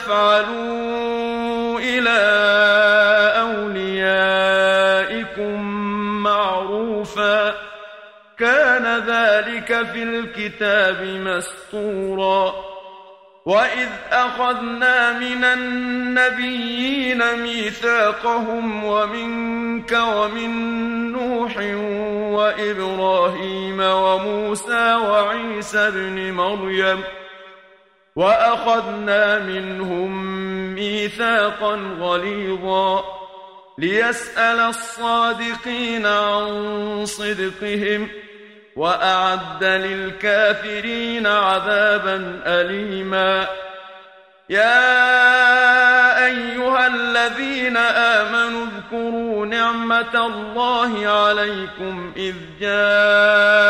تفعلوا إلى أوليائكم معروفا كان ذلك في الكتاب مسطورا وإذ أخذنا من النبيين ميثاقهم ومنك ومن نوح وإبراهيم وموسى وعيسى ابن مريم ۖ وأخذنا منهم ميثاقا غليظا ليسأل الصادقين عن صدقهم وأعد للكافرين عذابا أليما يا أيها الذين آمنوا اذكروا نعمة الله عليكم إذ جَاءَ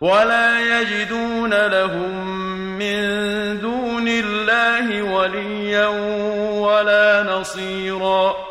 ولا يجدون لهم من دون الله وليا ولا نصيرا